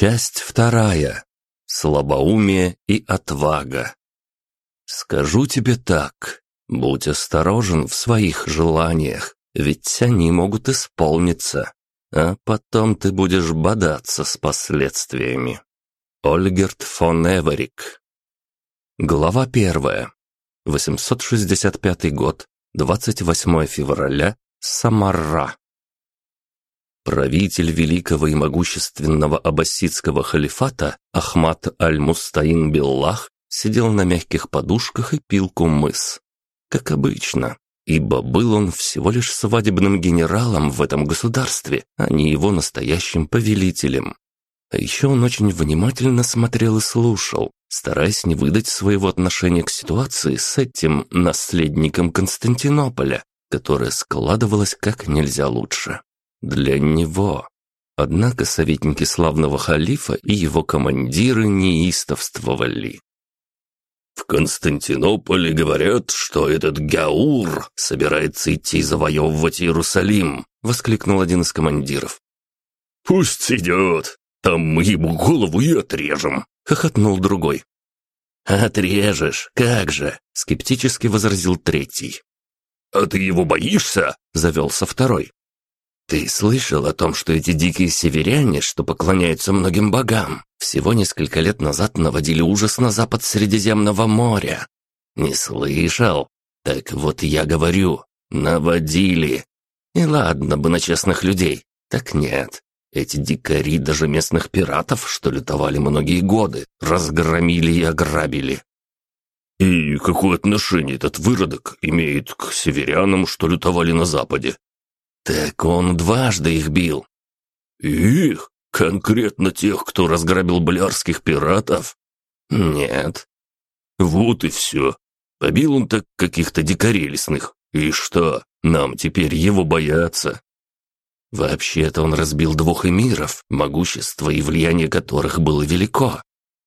Часть вторая. Слабоумие и отвага. Скажу тебе так, будь осторожен в своих желаниях, ведь они могут исполниться, а потом ты будешь бодаться с последствиями. Ольгерт фон Эверик. Глава первая. 865 год, 28 февраля, Самарра. Правитель великого и могущественного аббасидского халифата Ахмад аль-Мустаин Биллах сидел на мягких подушках и пил кумыс. Как обычно, ибо был он всего лишь свадебным генералом в этом государстве, а не его настоящим повелителем. А еще он очень внимательно смотрел и слушал, стараясь не выдать своего отношения к ситуации с этим наследником Константинополя, которая складывалась как нельзя лучше. Для него. Однако советники славного халифа и его командиры неистовствовали. В Константинополе говорят, что этот Гаур собирается идти завоевывать Иерусалим, воскликнул один из командиров. Пусть идет, там мы ему голову и отрежем, хохотнул другой. «Отрежешь, как же!» — скептически возразил третий. «А ты его боишься?» — завелся второй. «Ты слышал о том, что эти дикие северяне, что поклоняются многим богам, всего несколько лет назад наводили ужас на запад Средиземного моря?» «Не слышал? Так вот я говорю, наводили. И ладно бы на честных людей, так нет. Эти дикари даже местных пиратов, что лютовали многие годы, разгромили и ограбили. «И какое отношение этот выродок имеет к северянам, что лютовали на Западе?» Так он дважды их бил. Их? Конкретно тех, кто разграбил болярских пиратов? Нет. Вот и все. Побил он так каких-то дикарей лесных. И что, нам теперь его бояться? Вообще-то он разбил двух эмиров, могущество и влияние которых было велико.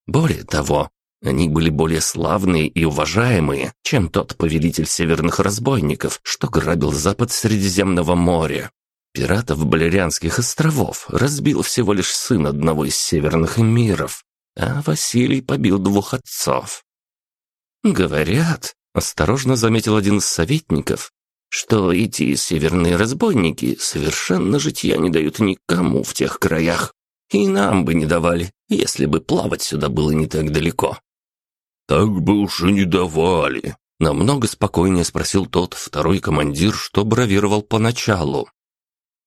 Более того, они были более славные и уважаемые, чем тот повелитель северных разбойников, что грабил запад Средиземного моря. Пиратов Балерианских островов разбил всего лишь сын одного из северных эмиров, а Василий побил двух отцов. «Говорят», — осторожно заметил один из советников, что эти северные разбойники совершенно житья не дают никому в тех краях. И нам бы не давали, если бы плавать сюда было не так далеко. «Так бы уж и не давали», — намного спокойнее спросил тот второй командир, что бравировал поначалу.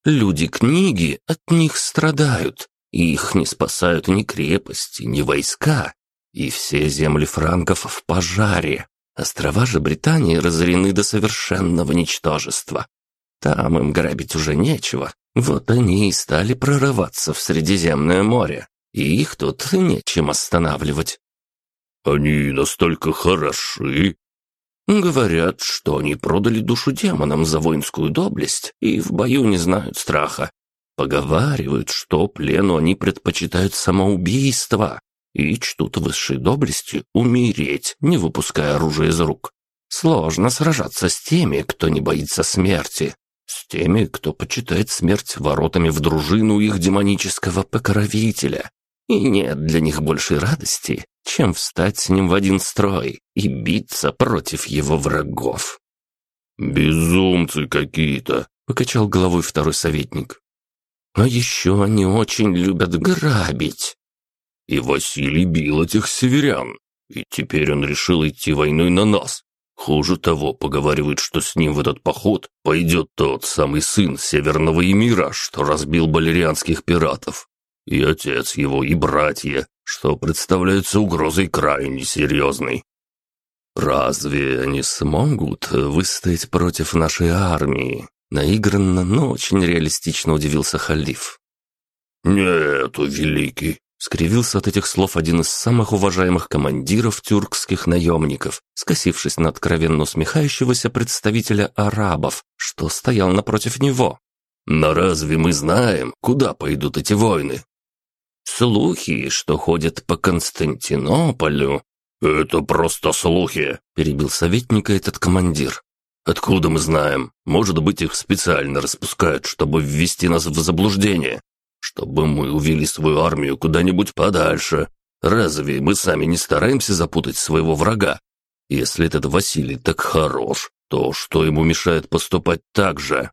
«Люди книги от них страдают, и их не спасают ни крепости, ни войска, и все земли франков в пожаре. Острова же Британии разорены до совершенного ничтожества. Там им грабить уже нечего, вот они и стали прорываться в Средиземное море, и их тут нечем останавливать. «Они настолько хороши?» «Говорят, что они продали душу демонам за воинскую доблесть и в бою не знают страха. Поговаривают, что плену они предпочитают самоубийство и чтут высшей доблести умереть, не выпуская оружие из рук. Сложно сражаться с теми, кто не боится смерти, с теми, кто почитает смерть воротами в дружину их демонического покровителя. И нет для них большей радости, чем встать с ним в один строй и биться против его врагов. «Безумцы какие-то», — покачал головой второй советник. «А еще они очень любят грабить». «И Василий бил этих северян, и теперь он решил идти войной на нас. Хуже того, поговаривают, что с ним в этот поход пойдет тот самый сын Северного Эмира, что разбил балерианских пиратов и отец его, и братья, что представляются угрозой крайне серьезной. Разве они смогут выстоять против нашей армии? Наигранно, но очень реалистично удивился халиф. «Нет, великий!» — скривился от этих слов один из самых уважаемых командиров тюркских наемников, скосившись на откровенно усмехающегося представителя арабов, что стоял напротив него. «Но разве мы знаем, куда пойдут эти войны? Слухи, что ходят по Константинополю...» «Это просто слухи», — перебил советника этот командир. «Откуда мы знаем? Может быть, их специально распускают, чтобы ввести нас в заблуждение. чтобы мы увели свою армию куда-нибудь подальше. Разве мы сами не стараемся запутать своего врага? Если этот Василий так хорош, то что ему мешает поступать так же?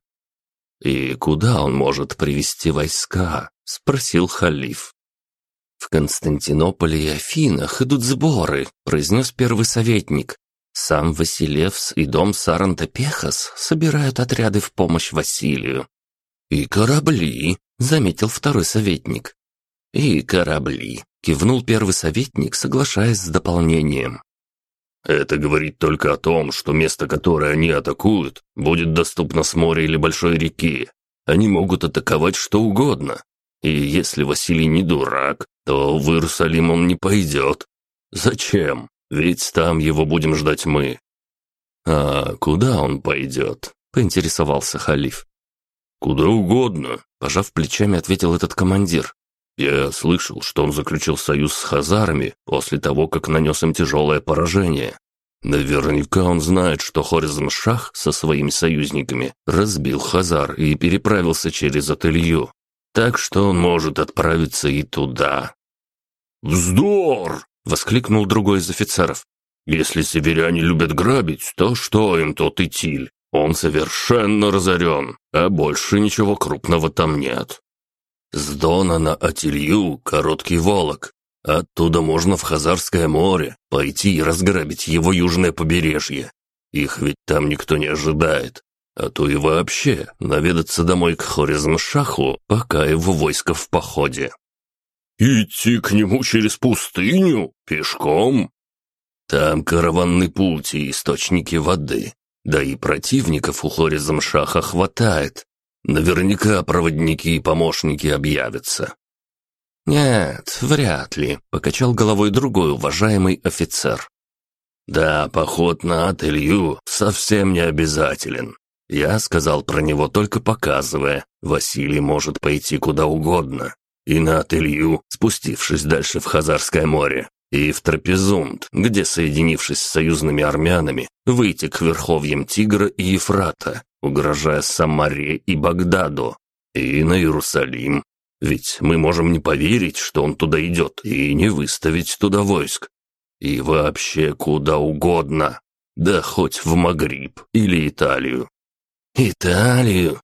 И куда он может привести войска? спросил халиф. В Константинополе и Афинах идут сборы, произнес первый советник. Сам Василевс и дом Саранта Пехас собирают отряды в помощь Василию. «И корабли», — заметил второй советник. «И корабли», — кивнул первый советник, соглашаясь с дополнением. Это говорит только о том, что место, которое они атакуют, будет доступно с моря или большой реки. Они могут атаковать что угодно. И если Василий не дурак, то в Иерусалим он не пойдет. Зачем? Ведь там его будем ждать мы. А куда он пойдет? Поинтересовался халиф. Куда угодно, пожав плечами, ответил этот командир. Я слышал, что он заключил союз с хазарами после того, как нанес им тяжелое поражение. Наверняка он знает, что Хорезм-Шах со своими союзниками разбил Хазар и переправился через Ателью. Так что он может отправиться и туда. «Вздор!» — воскликнул другой из офицеров. «Если северяне любят грабить, то что им тот Итиль? Он совершенно разорен, а больше ничего крупного там нет. С Дона на Атилью короткий волок. Оттуда можно в Хазарское море пойти и разграбить его южное побережье. Их ведь там никто не ожидает. А то и вообще наведаться домой к Хорезмшаху, пока его войско в походе. «Идти к нему через пустыню? Пешком?» «Там караванный путь и источники воды. Да и противников у Хорезмшаха хватает. Наверняка проводники и помощники объявятся. «Нет, вряд ли», — покачал головой другой уважаемый офицер. «Да, поход на Ателью совсем не обязателен. Я сказал про него только показывая. Василий может пойти куда угодно. И на Ателью, спустившись дальше в Хазарское море, и в Трапезунд, где, соединившись с союзными армянами, выйти к верховьям Тигра и Ефрата, угрожая Самаре и Багдаду, и на Иерусалим. Ведь мы можем не поверить, что он туда идет, и не выставить туда войск. И вообще куда угодно. Да хоть в Магриб или Италию. Италию?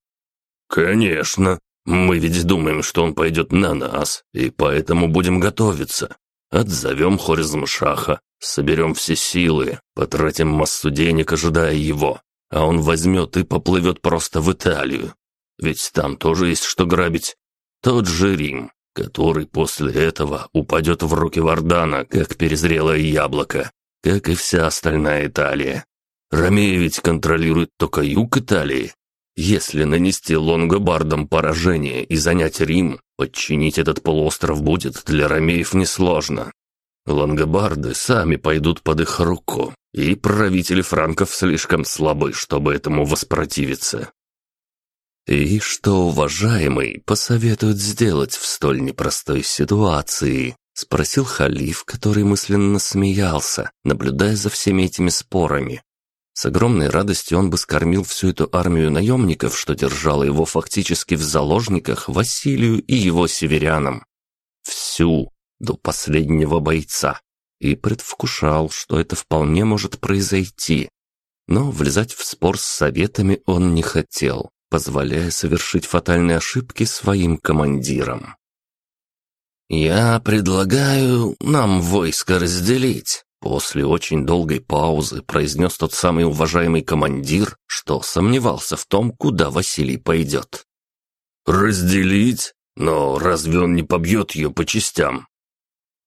Конечно. Мы ведь думаем, что он пойдет на нас, и поэтому будем готовиться. Отзовем Хорезмшаха, соберем все силы, потратим массу денег, ожидая его а он возьмет и поплывет просто в Италию. Ведь там тоже есть что грабить. Тот же Рим, который после этого упадет в руки Вардана, как перезрелое яблоко, как и вся остальная Италия. Ромея ведь контролирует только юг Италии. Если нанести лонгобардам поражение и занять Рим, подчинить этот полуостров будет для ромеев несложно. Лангобарды сами пойдут под их руку, и правители франков слишком слабы, чтобы этому воспротивиться. И что уважаемый посоветует сделать в столь непростой ситуации? Спросил халиф, который мысленно смеялся, наблюдая за всеми этими спорами. С огромной радостью он бы скормил всю эту армию наемников, что держала его фактически в заложниках Василию и его северянам. Всю, до последнего бойца и предвкушал, что это вполне может произойти. Но влезать в спор с советами он не хотел, позволяя совершить фатальные ошибки своим командирам. «Я предлагаю нам войско разделить», После очень долгой паузы произнес тот самый уважаемый командир, что сомневался в том, куда Василий пойдет. «Разделить? Но разве он не побьет ее по частям?»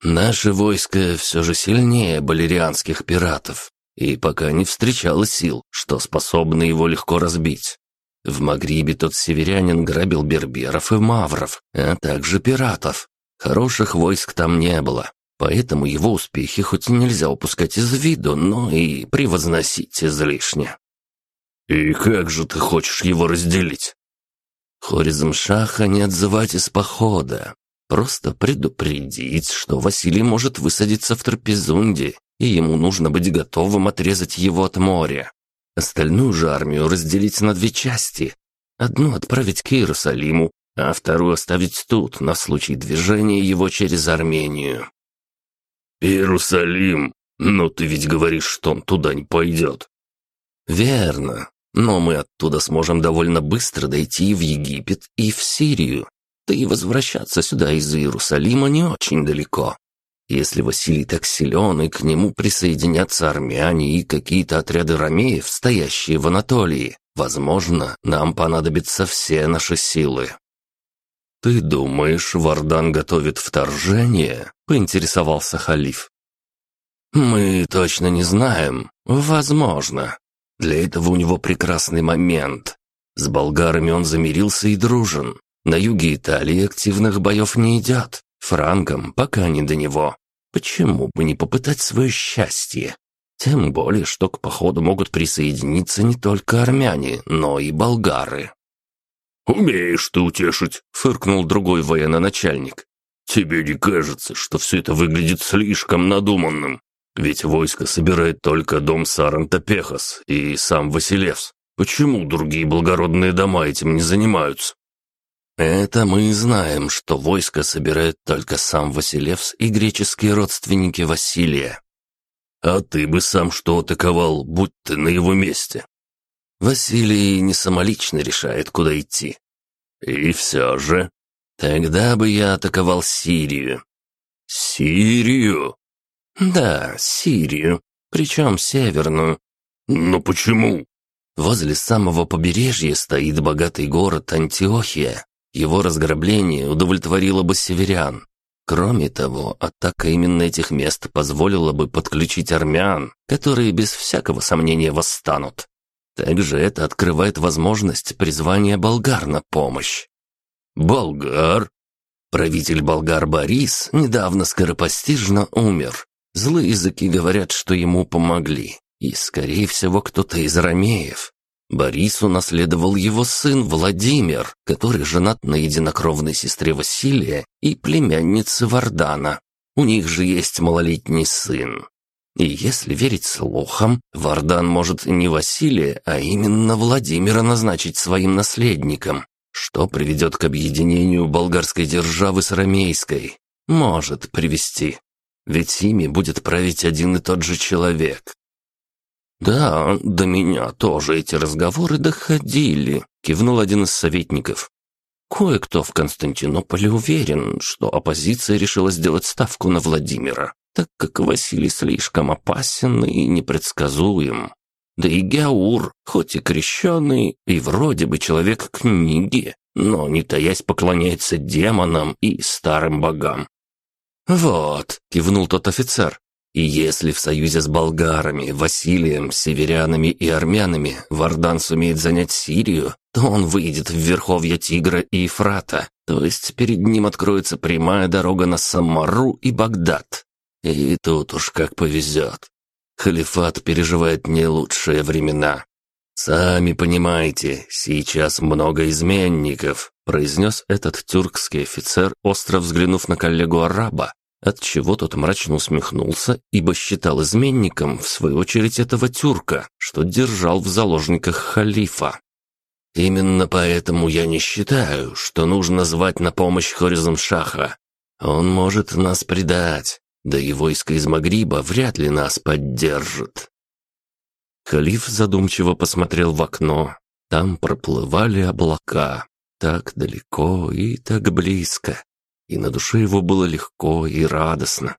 Наше войско все же сильнее балерианских пиратов, и пока не встречало сил, что способны его легко разбить. В Магрибе тот северянин грабил берберов и мавров, а также пиратов. Хороших войск там не было, поэтому его успехи хоть и нельзя упускать из виду, но и превозносить излишне. «И как же ты хочешь его разделить?» Хоризм Шаха не отзывать из похода, Просто предупредить, что Василий может высадиться в Трапезунде, и ему нужно быть готовым отрезать его от моря. Остальную же армию разделить на две части. Одну отправить к Иерусалиму, а вторую оставить тут, на случай движения его через Армению. «Иерусалим! Но ты ведь говоришь, что он туда не пойдет». «Верно. Но мы оттуда сможем довольно быстро дойти в Египет и в Сирию. Да и возвращаться сюда из Иерусалима не очень далеко. Если Василий так силен, и к нему присоединятся армяне и какие-то отряды ромеев, стоящие в Анатолии, возможно, нам понадобятся все наши силы. «Ты думаешь, Вардан готовит вторжение?» – поинтересовался халиф. «Мы точно не знаем. Возможно. Для этого у него прекрасный момент. С болгарами он замирился и дружен. На юге Италии активных боев не идет. Франкам пока не до него. Почему бы не попытать свое счастье? Тем более, что к походу могут присоединиться не только армяне, но и болгары. «Умеешь ты утешить», — фыркнул другой военачальник. «Тебе не кажется, что все это выглядит слишком надуманным? Ведь войско собирает только дом Сарантопехас и сам Василевс. Почему другие благородные дома этим не занимаются?» «Это мы знаем, что войско собирает только сам Василевс и греческие родственники Василия». «А ты бы сам что атаковал, будь ты на его месте?» Василий не самолично решает, куда идти. И все же... Тогда бы я атаковал Сирию. Сирию? Да, Сирию. Причем северную. Но почему? Возле самого побережья стоит богатый город Антиохия. Его разграбление удовлетворило бы северян. Кроме того, атака именно этих мест позволила бы подключить армян, которые без всякого сомнения восстанут. Также это открывает возможность призвания болгар на помощь. Болгар? Правитель болгар Борис недавно скоропостижно умер. Злые языки говорят, что ему помогли. И, скорее всего, кто-то из ромеев. Борису наследовал его сын Владимир, который женат на единокровной сестре Василия и племяннице Вардана. У них же есть малолетний сын. И если верить слухам, Вардан может не Василия, а именно Владимира назначить своим наследником, что приведет к объединению болгарской державы с ромейской. Может привести. Ведь ими будет править один и тот же человек. «Да, до меня тоже эти разговоры доходили», — кивнул один из советников. Кое-кто в Константинополе уверен, что оппозиция решила сделать ставку на Владимира так как Василий слишком опасен и непредсказуем. Да и Геаур, хоть и крещеный, и вроде бы человек книги, но не таясь поклоняется демонам и старым богам. «Вот», — кивнул тот офицер, «и если в союзе с болгарами, Василием, северянами и армянами Вардан сумеет занять Сирию, то он выйдет в верховья Тигра и Ефрата, то есть перед ним откроется прямая дорога на Самару и Багдад. И тут уж как повезет. Халифат переживает не лучшие времена. «Сами понимаете, сейчас много изменников», произнес этот тюркский офицер, остро взглянув на коллегу-араба, отчего тот мрачно усмехнулся, ибо считал изменником, в свою очередь, этого тюрка, что держал в заложниках халифа. «Именно поэтому я не считаю, что нужно звать на помощь Хоризм-Шаха. Он может нас предать, да и войско из Магриба вряд ли нас поддержит. Халиф задумчиво посмотрел в окно. Там проплывали облака. Так далеко и так близко. И на душе его было легко и радостно.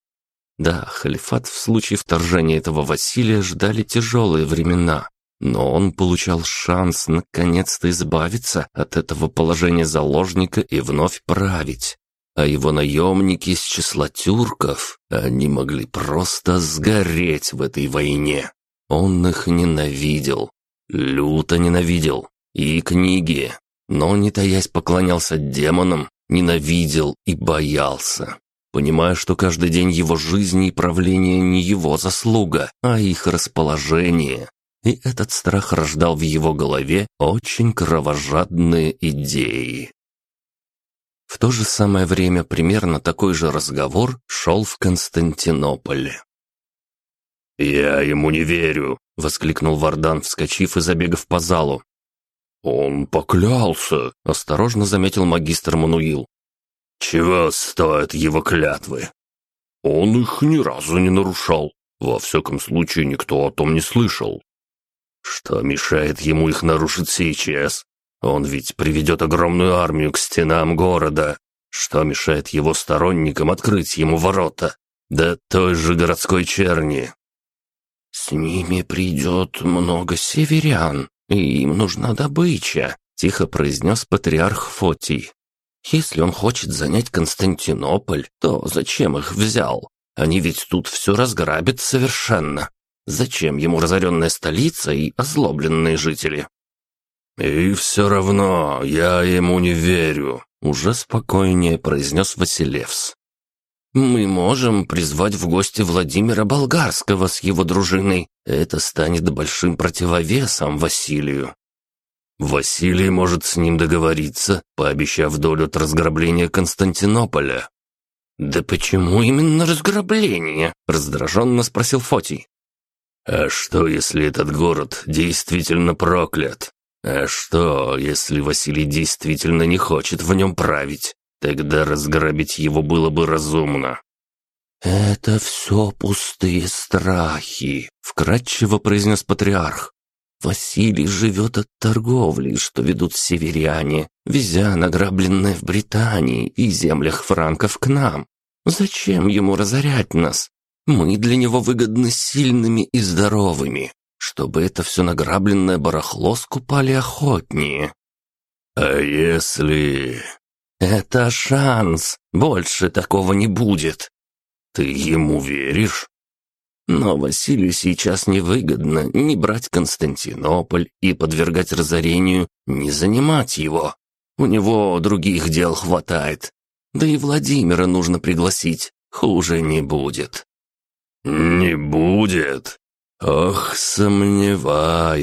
Да, халифат в случае вторжения этого Василия ждали тяжелые времена, но он получал шанс наконец-то избавиться от этого положения заложника и вновь править а его наемники из числа тюрков, они могли просто сгореть в этой войне. Он их ненавидел, люто ненавидел, и книги, но, не таясь, поклонялся демонам, ненавидел и боялся, понимая, что каждый день его жизни и правления не его заслуга, а их расположение. И этот страх рождал в его голове очень кровожадные идеи. В то же самое время примерно такой же разговор шел в Константинополе. «Я ему не верю», — воскликнул Вардан, вскочив и забегав по залу. «Он поклялся», — осторожно заметил магистр Мануил. «Чего стоят его клятвы?» «Он их ни разу не нарушал. Во всяком случае, никто о том не слышал». «Что мешает ему их нарушить сейчас? Он ведь приведет огромную армию к стенам города. Что мешает его сторонникам открыть ему ворота? Да той же городской черни». «С ними придет много северян», и им нужна добыча», — тихо произнес патриарх Фотий. «Если он хочет занять Константинополь, то зачем их взял? Они ведь тут все разграбят совершенно. Зачем ему разоренная столица и озлобленные жители?» «И все равно я ему не верю», — уже спокойнее произнес Василевс. Мы можем призвать в гости Владимира Болгарского с его дружиной. Это станет большим противовесом Василию. Василий может с ним договориться, пообещав долю от разграбления Константинополя. «Да почему именно разграбление?» – раздраженно спросил Фотий. «А что, если этот город действительно проклят? А что, если Василий действительно не хочет в нем править? Тогда разграбить его было бы разумно. «Это все пустые страхи», — вкратчиво произнес патриарх. «Василий живет от торговли, что ведут северяне, везя награбленное в Британии и землях франков к нам. Зачем ему разорять нас? Мы для него выгодны сильными и здоровыми, чтобы это все награбленное барахло скупали охотнее». «А если...» «Это шанс. Больше такого не будет». «Ты ему веришь?» Но Василию сейчас невыгодно не брать Константинополь и подвергать разорению, не занимать его. У него других дел хватает. Да и Владимира нужно пригласить, хуже не будет. «Не будет? Ох, сомневаюсь».